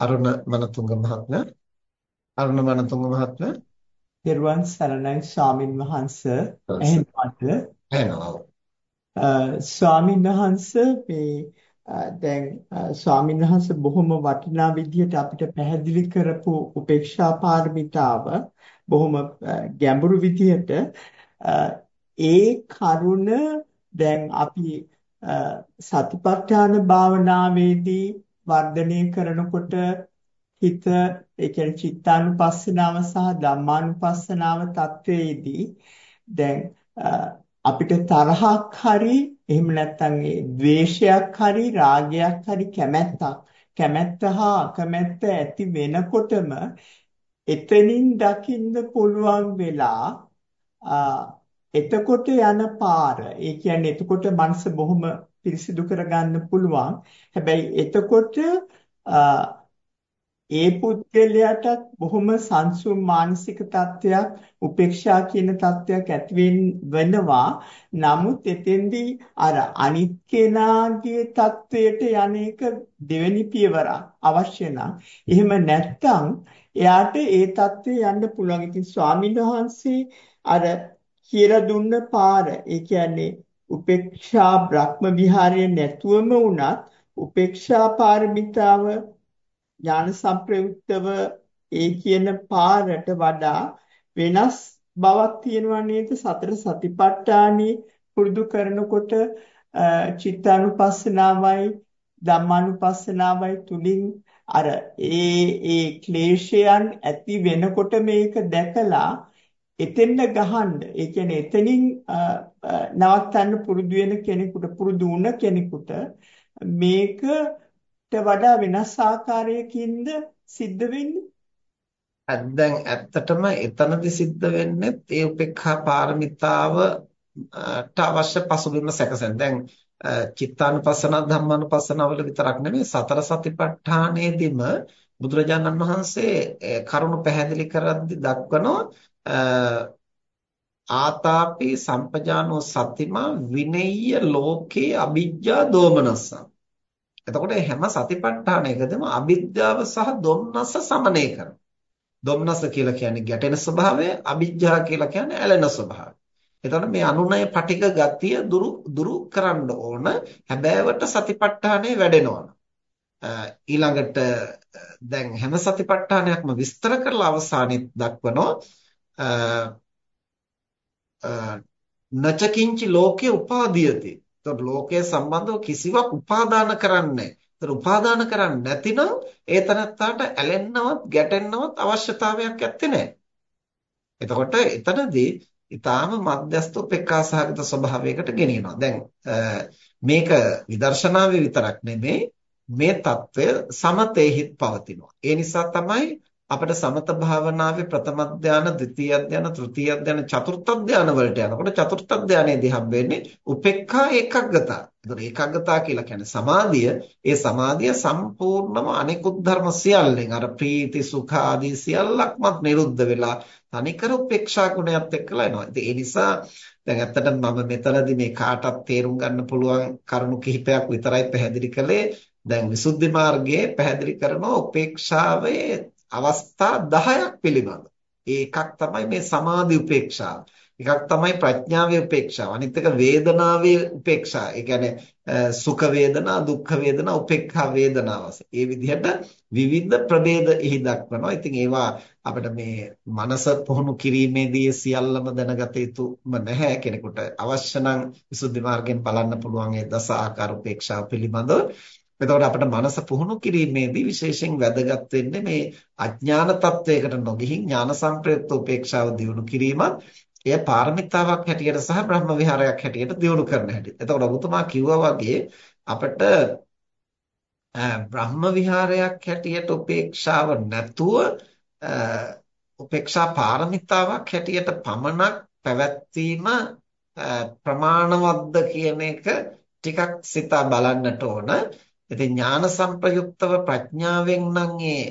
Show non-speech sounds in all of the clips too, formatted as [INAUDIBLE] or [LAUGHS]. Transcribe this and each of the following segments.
අරුණ මනතුංග මහත්මයා. අරුණ මනතුංග මහත්මයා. පෙරවන් සරණයි ස්වාමින් වහන්සේ. එහෙමයි ස්වාමින් වහන්සේ මේ දැන් ස්වාමින් වහන්සේ බොහොම වටිනා විදිහට අපිට පැහැදිලි කරපු උපේක්ෂා පාරමිතාව බොහොම ගැඹුරු විදිහට ඒ කරුණ දැන් අපි සතිපට්ඨාන භාවනාවේදී වර්ධනය කරනකොට හිත ඒ කියන්නේ චිත්තානුපස්සනාව සහ ධම්මානුපස්සනාව තත්වයේදී දැන් අපිට තරහක් හරි එහෙම නැත්නම් ඒ ද්වේෂයක් හරි රාගයක් හරි කැමැත්තක් කැමැත්ත හා අකමැත්ත ඇති වෙනකොටම එතනින් දකින්න පුළුවන් වෙලා එතකොට යන පාර ඒ කියන්නේ එතකොට මනස බොහොම පිරිසිදු කරගන්න පුළුවන්. හැබැයි එතකොට ඒ පුද්ගලයාට බොහොම සංසුම් මානසික තත්ත්වයක් උපේක්ෂා කියන තත්ත්වයක් ඇති වෙනවා. නමුත් එතෙන්දී අර අනිත් කෙනාගේ තත්ත්වයට යන්නේක දෙවෙනි පියවරක් අවශ්‍ය නම් එහෙම නැත්නම් එයාට ඒ தත්ත්වේ යන්න පුළුවන්. ඉතින් ස්වාමීන් වහන්සේ අර කියලා දුන්න පාර ඒ කියන්නේ උපේක්ෂා බ්‍රහ්ම විහාරය නැතුවම වුණත් උපේක්ෂා පාරමිතාව ඥාන සංප්‍රයුක්තව ඒ කියන පාරට වඩා වෙනස් බවක් තියෙනවා නේද? සතර සතිපට්ඨානෙ පුරුදු කරනකොට චිත්තානුපස්සනාවයි ධම්මානුපස්සනාවයි තුලින් අර ඒ ඒ ක්ලේශයන් ඇති වෙනකොට මේක දැකලා එතෙන්ද ගහන්න. ඒ කියන්නේ එතනින් නවත්තන්න පුරුදු වෙන කෙනෙකුට පුරුදු වුණ කෙනෙකුට මේකට වඩා වෙනස් ආකාරයකින්ද සිද්ධ වෙන්නේ දැන් ඇත්තටම එතනදි සිද්ධ වෙන්නේ ඒ උපේක්ඛා පාරමිතාවට අවශ්‍ය පසුබිම සැකසෙන. දැන් චිත්තානුපස්සන ධම්මානුපස්සන වල විතරක් නෙමෙයි සතර සතිපට්ඨානයේදීම බුදුරජාණන් වහන්සේ කරුණු පැහැදිලි කරද්දී දක්වනවා ආතාපි සම්පජානෝ සතිමා විනෙය්‍ය ලෝකේ අවිජ්ජා දෝමනස්සං. එතකොට හැම සතිපට්ඨානයකදම අවිද්‍යාව සහ දොම්නස සමනය කරනවා. දොම්නස කියලා කියන්නේ ගැටෙන ස්වභාවය අවිජ්ජා කියලා කියන්නේ ඇලෙන ස්වභාවය. එතකොට මේ අනුනය පටික ගතිය දුරු දුරු කරන්න ඕන. හැබෑවට සතිපට්ඨානේ වැඩෙනවා. ඊළඟට දැන් හැම සතිපට්ඨානයක්ම විස්තර කරලා අවසානයේ දක්වනවා. නචකින්ච ලෝකේ උපාදීයති. ඒතකොට ලෝකයේ සම්බන්ධව කිසිවක් උපාදාන කරන්නේ නැහැ. උපාදාන කරන්නේ නැතිනම් ඒ තනත්තාට ඇලෙන්නවත් ගැටෙන්නවත් අවශ්‍යතාවයක් ඇත්තේ නැහැ. එතකොට එතනදී ඊටාම මධ්‍යස්ත උපේක්ඛාසහගත ස්වභාවයකට ගෙනියනවා. දැන් මේක විදර්ශනාවේ විතරක් නෙමේ මේ తত্ত্বය සමතේහිත් පවතිනවා. ඒ නිසා තමයි අපිට සමත භාවනාවේ ප්‍රථම ධානය, ද්විතීය ධානය, තෘතීය ධානය, චතුර්ථ ධානය වලට යනකොට චතුර්ථ ධානයේදී හම්බෙන්නේ උපේක්ඛා ඒකග්ගතා. ඒතර ඒකග්ගතා කියලා කියන්නේ සමාධිය. ඒ සමාධිය සම්පූර්ණම අනිකුත් ධර්ම සියල්ලෙන් අර ප්‍රීති, සුඛ ආදී සියල්ලක්මත් නිරුද්ධ වෙලා තනිකර උපේක්ෂා ගුණයත් එක්කලා එනවා. ඉතින් ඒ නිසා දැන් ඇත්තටම මම මෙතනදී මේ කාටත් තේරුම් ගන්න පුළුවන් කරුණු කිහිපයක් විතරයි පැහැදිලි කළේ. දැන් විසුද්ධි මාර්ගයේ පැහැදිලි කරන උපේක්ෂාවේ අවස්ථා 10ක් පිළිබඳ. ඒකක් තමයි මේ සමාධි උපේක්ෂාව. එකක් තමයි ප්‍රඥාවේ උපේක්ෂාව. අනිත් එක වේදනාවේ උපේක්ෂාව. ඒ කියන්නේ සුඛ වේදනා, දුක්ඛ වේදනා, උපේක්ඛා වේදනා වශයෙන්. ඒ විදිහට විවිධ ප්‍රභේද එහි දක්වනවා. ඉතින් ඒවා අපිට මේ මනස පුහුණු කිරීමේදී සියල්ලම දැනගත යුතුම නැහැ කෙනෙකුට. අවශ්‍ය නම් විසුද්ධි මාර්ගයෙන් බලන්න පුළුවන් ඒ දස ආකාර උපේක්ෂාව පිළිබඳව. එතකොට අපිට මනස පුහුණු කිරීමේදී විශේෂයෙන් වැදගත් වෙන්නේ මේ අඥාන තත්වයකට නොගිහින් ඥාන සංප්‍රයුක්ත උපේක්ෂාව දියුණු කිරීමත් එය පාරමිතාවක් හැටියට සහ බ්‍රහ්ම විහාරයක් හැටියට දියුණු කරන හැටි. එතකොට ඔබතුමා කිව්වා වගේ අපිට බ්‍රහ්ම විහාරයක් හැටියට උපේක්ෂාව නැතුව උපේක්ෂා පාරමිතාවක් හැටියට පමණක් පැවැත්වීම ප්‍රමාණවත්ද කියන එක ටිකක් සිතා බලන්නට ඕන. ඉතින් ඥාන සංප්‍රයුක්තව ප්‍රඥාවෙන් නම් ඒ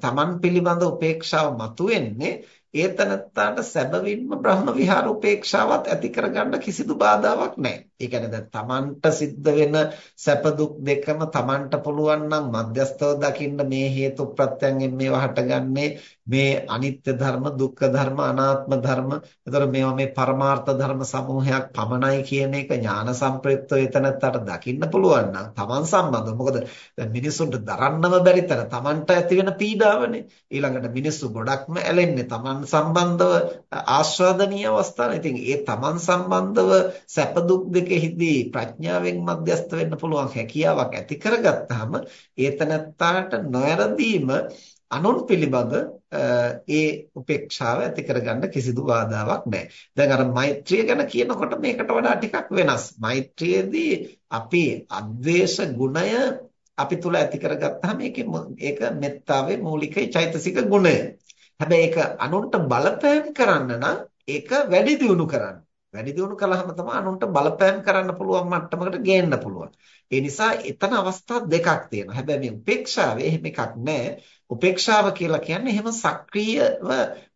තමන් පිළිබඳ උපේක්ෂාව මතුවෙන්නේ ඒ තනත්තාට සැබවින්ම බ්‍රහ්ම විහාර උපේක්ෂාවත් ඇති කරගන්න කිසිදු බාධාවක් නැහැ. ඒ කියන්නේ දැන් Tamanට සිද්ධ වෙන සැප දුක් දෙකම Tamanට පුළුවන් නම් මධ්‍යස්තව දකින්න මේ හේතු ප්‍රත්‍යයෙන් මේවා හටගන්නේ මේ අනිත්‍ය ධර්ම, දුක්ඛ ධර්ම, අනාත්ම ධර්ම. ඒතර මේවා මේ පරමාර්ථ ධර්ම සමූහයක් පමණයි කියන එක ඥාන සම්ප්‍රයුක්ත වේතනත්තට දකින්න පුළුවන් නම් Taman සම්බන්ධව. මොකද දැන් මිනිසුන්ට දරන්නම බැරි තර Tamanට ඇති වෙන පීඩාවනේ. ඊළඟට මිනිස්සු ගොඩක්ම ඇලෙන්නේ Taman සම්බන්ධව ආස්වාදනීය අවස්ථාන. ඉතින් ඒ Taman සම්බන්ධව සැප දුක් දෙකෙහිදී ප්‍රඥාවෙන් මධ්‍යස්ත වෙන්න පුළුවන් හැකියාවක් ඇති කරගත්තාම ඒතනත්තාට නොයරදීම අනුන් පිළිබඳ ඒ උපේක්ෂාව ඇති කරගන්න කිසිදු බාධාවක් නැහැ. දැන් අර මෛත්‍රිය ගැන කියනකොට මේකට වඩා ටිකක් වෙනස්. මෛත්‍රියේදී අපි අද්වේෂ ගුණය අපි තුල ඇති කරගත්තාම ඒකේ ඒක මෙත්තාවේ මූලික චෛතසික ගුණය. හැබැයි ඒක අනුන්ට බලපෑම් කරන්න නම් ඒක වැඩි දියුණු කරන්න. වැඩි දියුණු කළාම තමයි අනුන්ට බලපෑම් කරන්න පුළුවන් මට්ටමකට ගේන්න පුළුවන්. ඒ නිසා එතන අවස්ථා දෙකක් තියෙනවා. හැබැයි මේ උපේක්ෂාවේ එහෙම එකක් නැහැ. උපේක්ෂාව කියලා කියන්නේ එහෙම සක්‍රීයව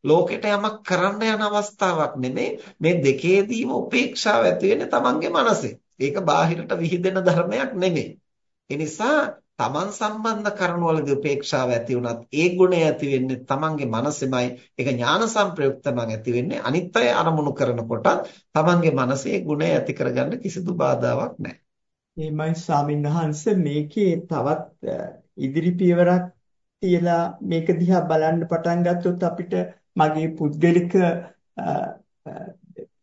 ලෝකෙට යමක් කරන්න යන අවස්ථාවක් නෙමෙයි. මේ දෙකේදීම උපේක්ෂාව ඇති වෙන්නේ Tamange මනසේ. ඒක බාහිරට විහිදෙන ධර්මයක් නෙමෙයි. ඒ නිසා තමන් සම්බන්ධ කරුණවලදී උපේක්ෂාව ඇති වුණත් ඒ ගුණය ඇති වෙන්නේ තමන්ගේ මනසෙමයි. ඒක ඥාන සංප්‍රයුක්තම ඇති වෙන්නේ අනිත් අය අරමුණු කරනකොට තමන්ගේ මනසේ ගුණය ඇති කරගන්න කිසිදු බාධාවක් නැහැ. එහෙමයි ස්වාමීන් වහන්සේ. මේකේ තවත් ඉදිරි පියවරක් තියලා මේක දිහා බලන්න පටන් ගත්තොත් අපිට මගේ පුද්ගලික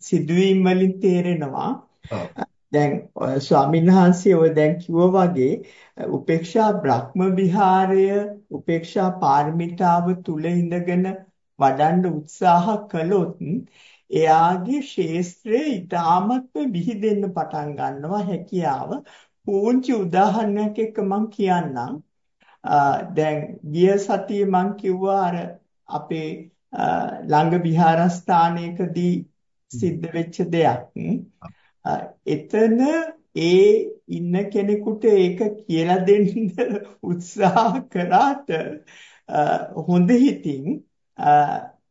සිදුවීම් වලින් තේරෙනවා දැන් ස්වාමීන් වහන්සේ ඔය දැන් කිව්වා වගේ උපේක්ෂා බ්‍රහ්ම විහාරය උපේක්ෂා පාරමිතාව තුල ඉඳගෙන වඩන්න උත්සාහ කළොත් එයාගේ ශේස්ත්‍රය ඊටාමත්ම විහිදෙන්න පටන් ගන්නවා හැකියාව. පූංචි උදාහරණයක් එක්ක මම කියන්නම්. දැන් ගිය සතියේ මම කිව්වා අර අපේ ළඟ විහාරස්ථානයකදී සිද්ධ වෙච්ච දෙයක් එතන ඒ ඉන්න කෙනෙකුට ඒක කියලා දෙන්න [LAUGHS] උත්සාහ කරාට හොඳ හිතින්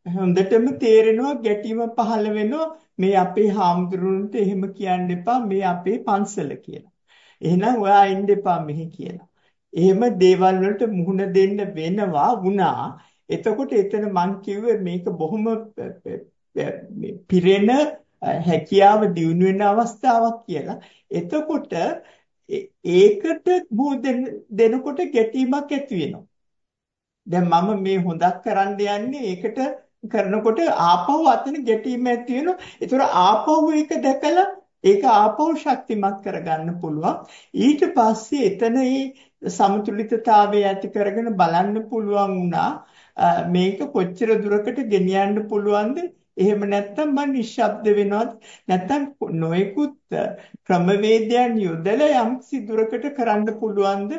හොඳටම තේරෙනවා ගැටීම පහළ වෙනවා මේ අපේ හාමුදුරුවන්ට එහෙම කියන්න එපා මේ අපේ පන්සල කියලා. එහෙනම් ඔයා ඉන්න එපා මෙහි කියලා. එහෙම දේවල් වලට මුහුණ දෙන්න වෙනවා වුණා. එතකොට එතන මං කිව්වේ මේක බොහොම පිරෙන හැකියාව දියුණු වෙන අවස්ථාවක් කියලා. එතකොට ඒකට දෙනකොට ගැටීමක් ඇති වෙනවා. දැන් මම මේ හොඳක් කරන්න යන්නේ ඒකට කරනකොට ආපහු අතන ගැටීම ඇති වෙනවා. ඒතර ආපහු ඒක දැකලා ඒක ආපහු ශක්තිමත් කරගන්න පුළුවන්. ඊට පස්සේ එතන මේ සමතුලිතතාවය ඇති කරගෙන බලන්න පුළුවන් වුණා මේක කොච්චර දුරකට ගෙනියන්න පුළුවන්ද එහෙම නැත්නම් මම නිශ්ශබ්ද වෙනවත් නැත්නම් නොයෙකුත් ක්‍රමවේදයන් යොදලා යම් සිදුරකට කරන්න පුළුවන්ද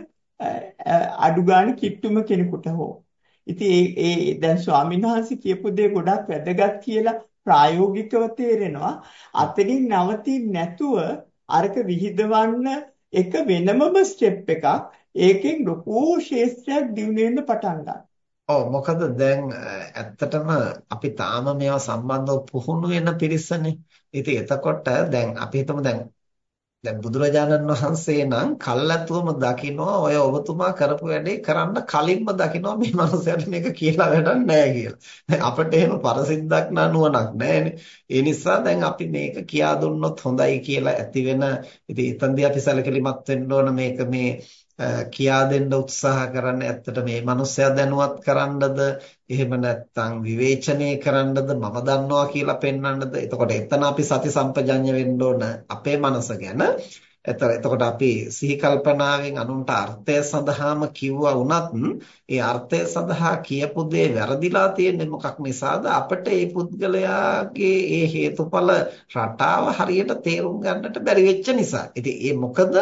අඩු ගන්න කිට්ටුම කෙනෙකුට හෝ. ඉතින් ඒ ඒ දැන් ස්වාමීන් වහන්සේ කියපු දේ ගොඩක් වැදගත් කියලා ප්‍රායෝගිකව තේරෙනවා. අතනින් නවතින්නේ නැතුව අරක විහිදවන්න එක වෙනමම ස්ටෙප් එකක්. ඒකෙන් ලොකු ශේෂ්ත්‍රයක් දිනු වෙන්න පටන් ගන්නවා. ඔව් මොකද දැන් ඇත්තටම අපි තාම මේවා සම්බන්ධව පුහුණු වෙන පිරිසනේ. ඉතින් එතකොට දැන් අපි හිතමු දැන් දැන් බුදුරජාණන් වහන්සේ නම් කල්ැතුවම දකිනවා ඔය ඔබතුමා කරපු වැඩේ කරන්න කලින්ම දකිනවා මේ මනුස්සයාට මේක කියලා වැඩක් නැහැ කියලා. දැන් අපිට එහෙම පරසිද්ධක් නුවණක් නැහැනේ. ඒ නිසා දැන් අපි මේක කියා දුන්නොත් හොඳයි කියලා ඇති වෙන ඉතින් එතනදී අපි සැලකිලිමත් වෙන්න ඕන මේක මේ Eh, කියා දෙන්න උත්සාහ කරන්නේ ඇත්තට මේ මනුස්සයා දැනුවත් කරන්නද? එහෙම නැත්නම් විවේචනය කරන්නද? මම දන්නවා කියලා පෙන්වන්නද? එතකොට එතන අපි සති සම්පජඤ්ඤ වෙන්න ඕන අපේ මනස ගැන. එතකොට අපි සිහි කල්පනාවෙන් අනුන්ට අර්ථය සඳහාම කිව්වා වුණත් ඒ අර්ථය සඳහා කියපු දේ වැරදිලා තියෙන්නේ මොකක් නිසාද? අපිට ඒ පුද්ගලයාගේ ඒ හේතුඵල රටාව හරියට තේරුම් ගන්නට බැරි වෙච්ච නිසා. ඉතින් ඒ මොකද?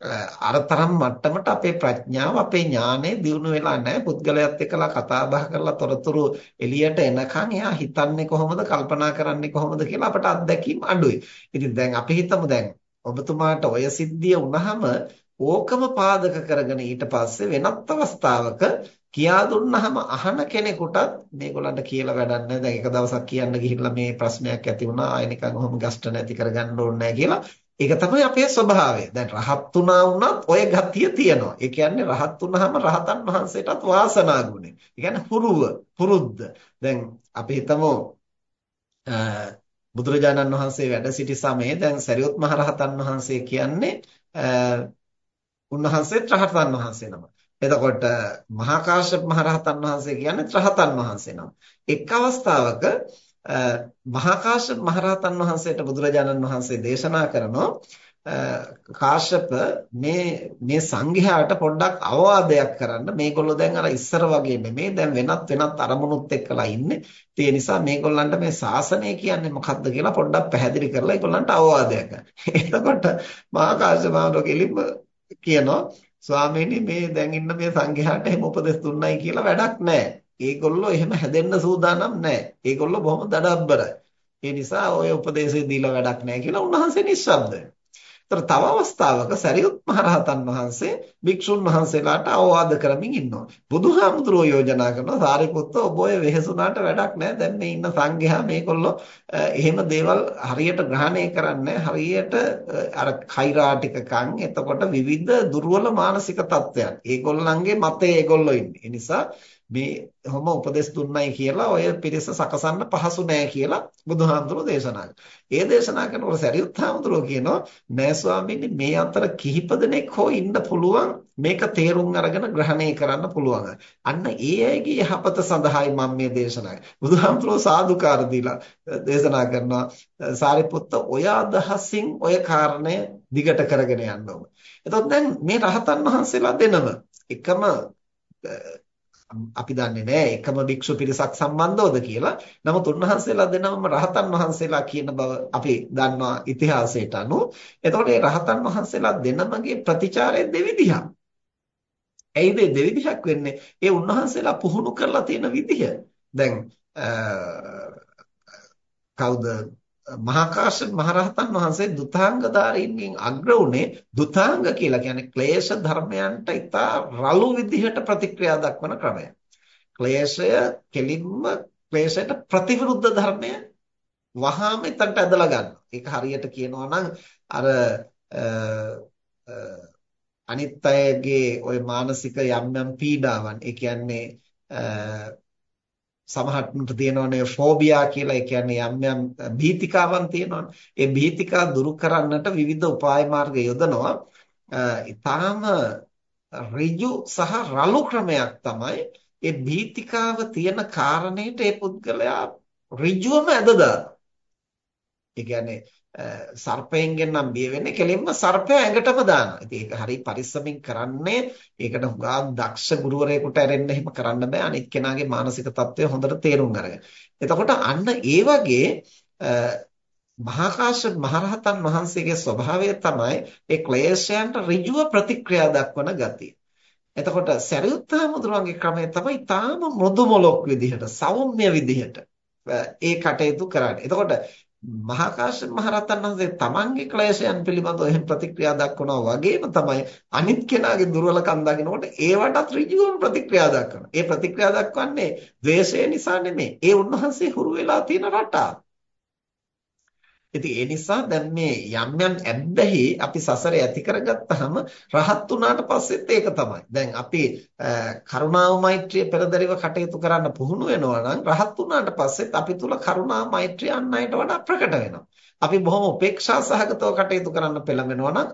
අරතරම් මට්ටමට අපේ ප්‍රඥාව අපේ ඥානය දියුණු වෙලා නැහැ පුද්ගලයාත් එක්කලා කතා බහ කරලා තොරතුරු එළියට එනකන් එයා හිතන්නේ කොහොමද කල්පනා කරන්නේ කොහොමද කියලා අපට අත්දැකීම් අඩුයි. ඉතින් දැන් අපි හිතමු දැන් ඔබතුමාට ඔය සිද්ධිය වුණාම ඕකම පාදක කරගෙන ඊට පස්සේ වෙනත් අවස්ථාවක කියා දුන්නාම අහන කෙනෙකුටත් මේගොල්ලන්ට කියලා වැඩක් නැහැ. දැන් එක දවසක් කියන්න ගිහිල්ලා මේ ප්‍රශ්නයක් ඇති වුණා. ආයෙ නිකන් ඔහොම ගස්ට නැති කරගන්න ඕනේ නැහැ කියලා. ඒක තමයි අපේ ස්වභාවය. දැන් රහත් වුණා වුණත් ඔය ගතිය තියෙනවා. ඒ කියන්නේ රහත් වුණාම රහතන් වහන්සේටත් වාසනා ගුණය. ඒ කියන්නේ හුරුව, පුරුද්ද. දැන් අපි හිතමු බුදුරජාණන් වහන්සේ වැඩ සිටි සමයේ දැන් සරියොත් මහ රහතන් වහන්සේ කියන්නේ උන්වහන්සේත් රහතන් වහන්සේ නම. එතකොට මහා කාශ්‍යප මහ රහතන් වහන්සේ කියන්නේ රහතන් වහන්සේ නම. එක් අවස්ථාවක මහා කාශ්‍යප මහ රහතන් වහන්සේට බුදුරජාණන් වහන්සේ දේශනා කරනවා කාශ්‍යප මේ මේ සංඝයාට පොඩ්ඩක් අවවාදයක් කරන්න මේගොල්ලෝ දැන් අර ඉස්සර වගේ නෙමෙයි දැන් වෙනත් වෙනත් අරමුණුත් එක්කලා ඉන්නේ ඒ නිසා මේගොල්ලන්ට මේ ශාසනය කියන්නේ මොකක්ද කියලා පොඩ්ඩක් පැහැදිලි කරලා ඒගොල්ලන්ට අවවාදයක් ගන්න. එතකොට මහා කාශ්‍යප මහරහතන් කියනවා ස්වාමීනි මේ දැන් ඉන්න මේ සංඝයාට එහෙම උපදෙස් දුන්නයි කියලා වැඩක් නැහැ. ඒගොල්ලෝ එහෙම හැදෙන්න සූදානම් නැහැ. ඒගොල්ලෝ බොහොම දඩබ්බරයි. ඒ නිසා ඔය උපදේශය දීලා වැඩක් නැහැ කියලා උන්වහන්සේ නිශ්ශබ්දයි. ඒතර තව අවස්ථාවක සරියුත් මහරහතන් වහන්සේ භික්ෂුන් වහන්සේලාට අවවාද කරමින් ඉන්නවා. බුදුහාමුදුරුවෝ යෝජනා කරනවා සාරිපුත්ත ඔබ ඔය වෙහෙසුනාට වැඩක් නැහැ. දැන් මේ ඉන්න සංඝයා මේගොල්ලෝ එහෙම දේවල් හරියට ග්‍රහණය කරන්නේ හරියට අර කෛරාටිකකම් එතකොට විවිධ දුර්වල මානසික තත්ත්වයන්. ඒගොල්ලන්ගේ මතේ ඒගොල්ලෝ ඉන්නේ. ඒ නිසා මේ හොම උපදෙස් දුන්නයි කියලා ඔය පිරිස සකසන්න පහසු නෑ කියලා බුදුහාමුදුරුවෝ දේශනා ඒ දේශනා කරනකොට සරියුත් හාමුදුරුවෝ කියනවා නෑ ස්වාමීනි මේ අතර කිහිප දෙනෙක් හෝ ඉන්න පුළුවන් මේක තේරුම් අරගෙන ග්‍රහණය කරන්න පුළුවන්. අන්න ඒ අයගේ යහපත සඳහායි මම මේ දේශනා බුදුහාමුදුරුවෝ සාදුකාර දීලා දේශනා කරනවා සාරිපුත්ත ඔය අදහසින් ඔය කාරණය දිගට කරගෙන යන්න ඕන. එතකොට දැන් මේ රහතන් වහන්සේලා දෙනම එකම අපි දන්නේ නැහැ එකම භික්ෂු පිරිසක් සම්බන්ධවද කියලා. නමුත් උන්වහන්සේලා දෙනම රහතන් වහන්සේලා කියන බව අපි දන්නවා ඉතිහාසයට අනුව. එතකොට මේ රහතන් වහන්සේලා දෙනමගේ ප්‍රතිචාරය දෙවිදිහක්. ඇයිද දෙවිදිහක් වෙන්නේ? ඒ උන්වහන්සේලා පුහුණු කරලා තියෙන විදිහ. දැන් කවුද මහා කාශ්‍යප මහරහතන් වහන්සේ දුතාංගධාරීන්ගෙන් අග්‍ර උනේ දුතාංග කියලා කියන්නේ ක්ලේශ ධර්මයන්ට ඉතා රළු විදිහට ප්‍රතික්‍රියා දක්වන ක්‍රමය. ක්ලේශය කෙලින්ම ක්ලේශයට ප්‍රතිවිරුද්ධ ධර්මය වහාම එතනට ඇදලා ගන්නවා. ඒක හරියට කියනවා නම් අර අනිත් අයගේ ওই මානසික යම් යම් පීඩාවන් ඒ කියන්නේ සමහරට තියෙනවනේ ෆෝබියා කියලා ඒ කියන්නේ යම් යම් භීතිකාවන් තියෙනවනේ. ඒ භීතිකා දුරු කරන්නට විවිධ උපාය මාර්ග යොදනවා. ඊටාම ඍජු සහ රළු ක්‍රමයක් තමයි ඒ භීතිකාව තියෙන කාරණේට ඒ පුද්ගලයා ඍජුවම ඇද දානවා. ඒ කියන්නේ සර්පයෙන්ගෙන් නම් බිය වෙන්නේ කෙලින්ම සර්පයා ඇඟටම දානවා. ඉතින් ඒක හරි පරිස්සමින් කරන්නේ ඒකට හුඟා දක්ෂ ගුරුවරයෙකුට ඇරෙන්න එහෙම කරන්න බෑ. අනිත් කෙනාගේ මානසික තත්ත්වය හොඳට තේරුම් අරගෙන. එතකොට අන්න ඒ වගේ මහා කාශ්‍යප මහරහතන් වහන්සේගේ ස්වභාවය තමයි ඒ ක්ලේශයන්ට ඍජුව ප්‍රතික්‍රියා දක්වන ගතිය. එතකොට සරියුත් හාමුදුරුවන්ගේ ක්‍රමය තමයි තාම මෘදු මොලොක් විදිහට සෞම්‍ය විදිහට ඒ කටයුතු කරන්නේ. එතකොට මහා කාශ්‍යප මහ රහතන් වහන්සේ තමන්ගේ ක්ලේශයන් පිළිබඳව එහෙම ප්‍රතික්‍රියා දක්වනවා වගේම තමයි අනිත් කෙනාගේ දුර්වලකම් දකිනකොට ඒවටත් ඍජුවම ප්‍රතික්‍රියා දක්වනවා. ඒ ප්‍රතික්‍රියා දක්වන්නේ ද්වේෂය නිසා නෙමෙයි. ඒ උන්වහන්සේ හුරු වෙලා තියෙන රටාව. ඉතින් ඒ නිසා දැන් මේ යම් යම් ඇබ්බැහි අපි සසරේ ඇති කරගත්තාම රහත් වුණාට පස්සෙත් ඒක තමයි. දැන් අපි කරුණාව මෛත්‍රිය පෙරදරිව කටයුතු කරන්න පුහුණු වෙනවා නම් රහත් වුණාට පස්සෙත් අපි තුල කරුණා මෛත්‍රිය අන් අයට වඩා ප්‍රකට වෙනවා. අපි බොහොම උපේක්ෂා සහගතව කටයුතු කරන්න පෙළඹෙනවා නම්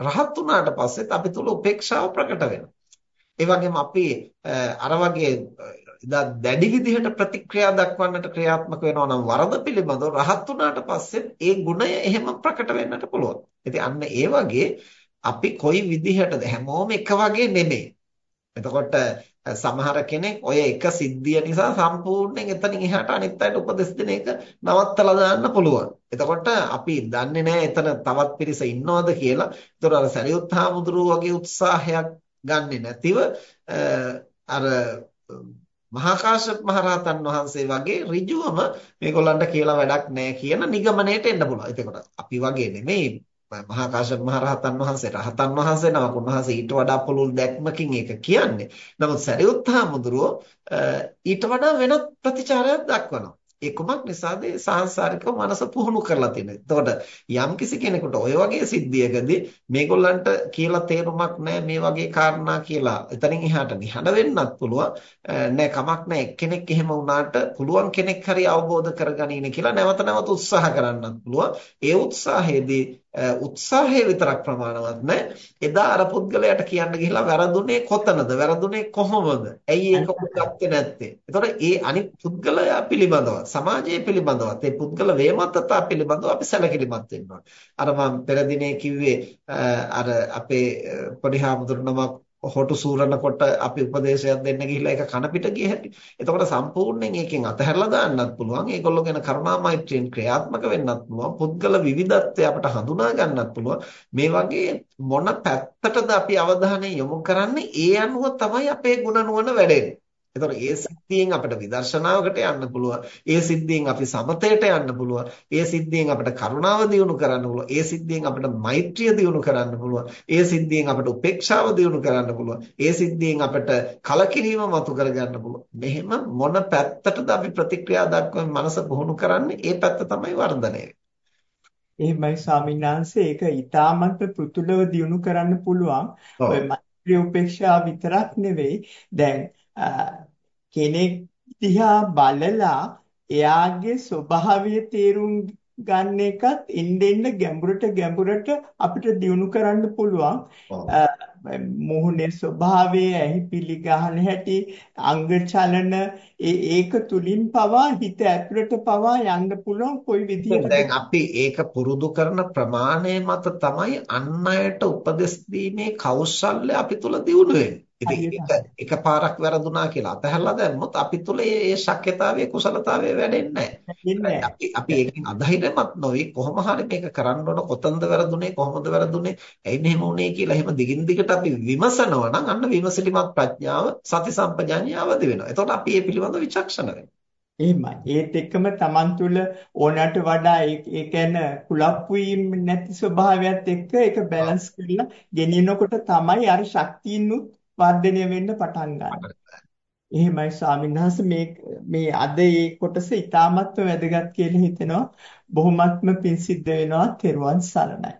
රහත් වුණාට පස්සෙත් අපි තුල උපේක්ෂාව ප්‍රකට වෙනවා. ඒ වගේම අපි අර වගේ ඉදා දැඩි විදිහට ප්‍රතික්‍රියා දක්වන්නට ක්‍රියාත්මක වෙනවා නම් වරද පිළිබඳව රහත් වුණාට පස්සෙත් ඒ ගුණය එහෙම ප්‍රකට වෙන්නට පුළුවන්. ඉතින් අන්න ඒ වගේ අපි කොයි විදිහටද හැමෝම එක වගේ නෙමෙයි. එතකොට සමහර කෙනෙක් ඔය එක සිද්ධිය නිසා සම්පූර්ණයෙන් එතනින් එහාට අනිත් අයට උපදෙස් දෙන එක නවත්තලා දාන්න පුළුවන්. එතකොට අපි දන්නේ නැහැ එතන තවත් පිරිස ඉන්නවද කියලා. ඒතර අර සරියුත් හාමුදුරුවෝ වගේ උත්සාහයක් ගන්නෙ නැතිව අර මහා කාශ්‍යප මහරහතන් වහන්සේ වගේ ඍජුවම මේගොල්ලන්ට කියලා වැඩක් නැහැ කියන නිගමනයට එන්න පුළුවන්. එතකොට අපි වගේ නෙමෙයි මහා කාශ්‍යප මහ රහතන් වහන්සේ රහතන් වහන්සේ නමක් උන්වහන්සේ ඊට වඩා පුළුල් දැක්මකින් ඒක කියන්නේ. නමුත් සරියුත් හාමුදුරුවෝ ඊට වඩා වෙනත් ප්‍රතිචාරයක් දක්වනවා. ඒ කුමක් නිසාද ඒ සාංශාරිකව මනස පුහුණු කරලා තියෙන්නේ. එතකොට යම් කිසි කෙනෙකුට ඔය වගේ සිද්ධියකදී මේගොල්ලන්ට කියලා තේරුමක් නැහැ මේ වගේ කාරණා කියලා. එතනින් එහාට නිහඬ වෙන්නත් පුළුවන්. නෑ කමක් නෑ එක්කෙනෙක් එහෙම වුණාට පුළුවන් කෙනෙක් හරි අවබෝධ කරගනින්න කියලා නැවත නැවත උත්සාහ කරන්නත් පුළුවන්. ඒ උත්සාහයේදී උත්සාහය විතරක් ප්‍රමාණවත් නැහැ. එදා අර පුද්ගලයාට කියන්න ගිහිලා වැරදුනේ කොතනද? වැරදුනේ කොහොමද? ඇයි ඒක උගත්තේ නැත්තේ? එතකොට ඒ අනිත් පුද්ගලයා පිළිබඳව, සමාජය පිළිබඳව, ඒ පුද්ගල වේමත්තතා පිළිබඳව අපි සැලකිලිමත් වෙන්න අර මම පෙර දිනේ කිව්වේ අර අපේ පොඩි හාමුදුරනමක් හොටු සූරනකොට අපි උපදේශයක් දෙන්න ගිහිල්ලා ඒක කන පිට ගිය හැටි. එතකොට සම්පූර්ණයෙන් ඒකෙන් අතහැරලා දාන්නත් පුළුවන්. ඒගොල්ලෝ ගැන කරුණා මෛත්‍රියෙන් ක්‍රියාත්මක වෙන්නත් පුළුවන්. පුද්ගල විවිධත්වය අපට හඳුනා ගන්නත් පුළුවන්. මේ වගේ මොන පැත්තටද අපි අවධානය යොමු කරන්නේ ඒ අනුව තමයි අපේ ගුණ නුවණ වැඩෙන්නේ. එතකොට ඒ සිද්ධියෙන් අපිට විදර්ශනාවකට යන්න පුළුවන්. ඒ සිද්ධියෙන් අපි සමතයට යන්න පුළුවන්. ඒ සිද්ධියෙන් අපිට කරුණාව දියුණු කරන්න පුළුවන්. ඒ සිද්ධියෙන් අපිට මෛත්‍රිය දියුණු කරන්න පුළුවන්. ඒ සිද්ධියෙන් අපිට උපේක්ෂාව දියුණු කරන්න පුළුවන්. ඒ සිද්ධියෙන් අපිට කලකිරීම මතු කරගන්න පුළුවන්. මෙහෙම මොන පැත්තටද අපි ප්‍රතික්‍රියා දක්වමින් මනස පුහුණු කරන්නේ? ඒ පැත්ත තමයි වර්ධනය එහෙමයි ස්වාමීන් වහන්සේ ඒක ඊටමත් පෘතුලව දියුණු කරන්න පුළුවන්. ඔය මෛත්‍රී උපේක්ෂා විතරක් නෙවෙයි. දැන් කෙනෙක් දිහා බලලා එයාගේ ස්වභාවය තේරුම් ගන්න එකත් ඉන්නෙන්න ගැඹුරට ගැඹුරට අපිට දියුණු කරන්න පුළුවන්. මොහුනේ ස්වභාවය, ඇහි පිළිගහන හැටි, අංග චලන ඒක තුලින් පවා හිත ඇතුළට පවා යන්න පුළුවන් කොයි විදිහටද දැන් අපි ඒක පුරුදු කරන ප්‍රමාණය මත තමයි අන් අයට උපදෙස් දීමේ කෞශල්‍ය අපි තුල දියුණු වෙන්නේ. එකපාරක් වැරදුනා කියලා අතහැරලා දැම්මොත් අපි තුල මේ ශක්්‍යතාවයේ කුසලතාවයේ වැඩෙන්නේ නැහැ. අපි අපි ඒකෙන් අධෛර්යමත් නොවි කොහොම හරි මේක කරන්න ඕන කොතනද වැරදුනේ කොහොමද වැරදුනේ ඇයි මෙහෙම වුනේ කියලා එහෙම දිගින් දිගට අපි විමසනවා නම් අන්න විමසිලිමත් ප්‍රඥාව සති සම්පජාඤ්ඤය අවදි වෙනවා. එතකොට අපි මේ පිළිබඳව විචක්ෂණ වෙනවා. එහෙමයි. ඒත් එක්කම Taman තුල ඕනට වඩා ඒ කියන්නේ කුලප්පු වීම නැති ස්වභාවයත් එක්ක ඒක බැලන්ස් කරලා ගෙනියනකොට තමයි අර ශක්තියිනුත් වර්ධනය වෙන්න පටන් ගන්නවා. එහෙමයි ස්වාමීන් වහන්සේ මේ මේ අද මේ කොටස ඉතාමත්ම වැදගත් කියලා හිතෙනවා. බොහොමත්ම පිං සිද්ධ වෙනවා. තෙරුවන් සරණයි.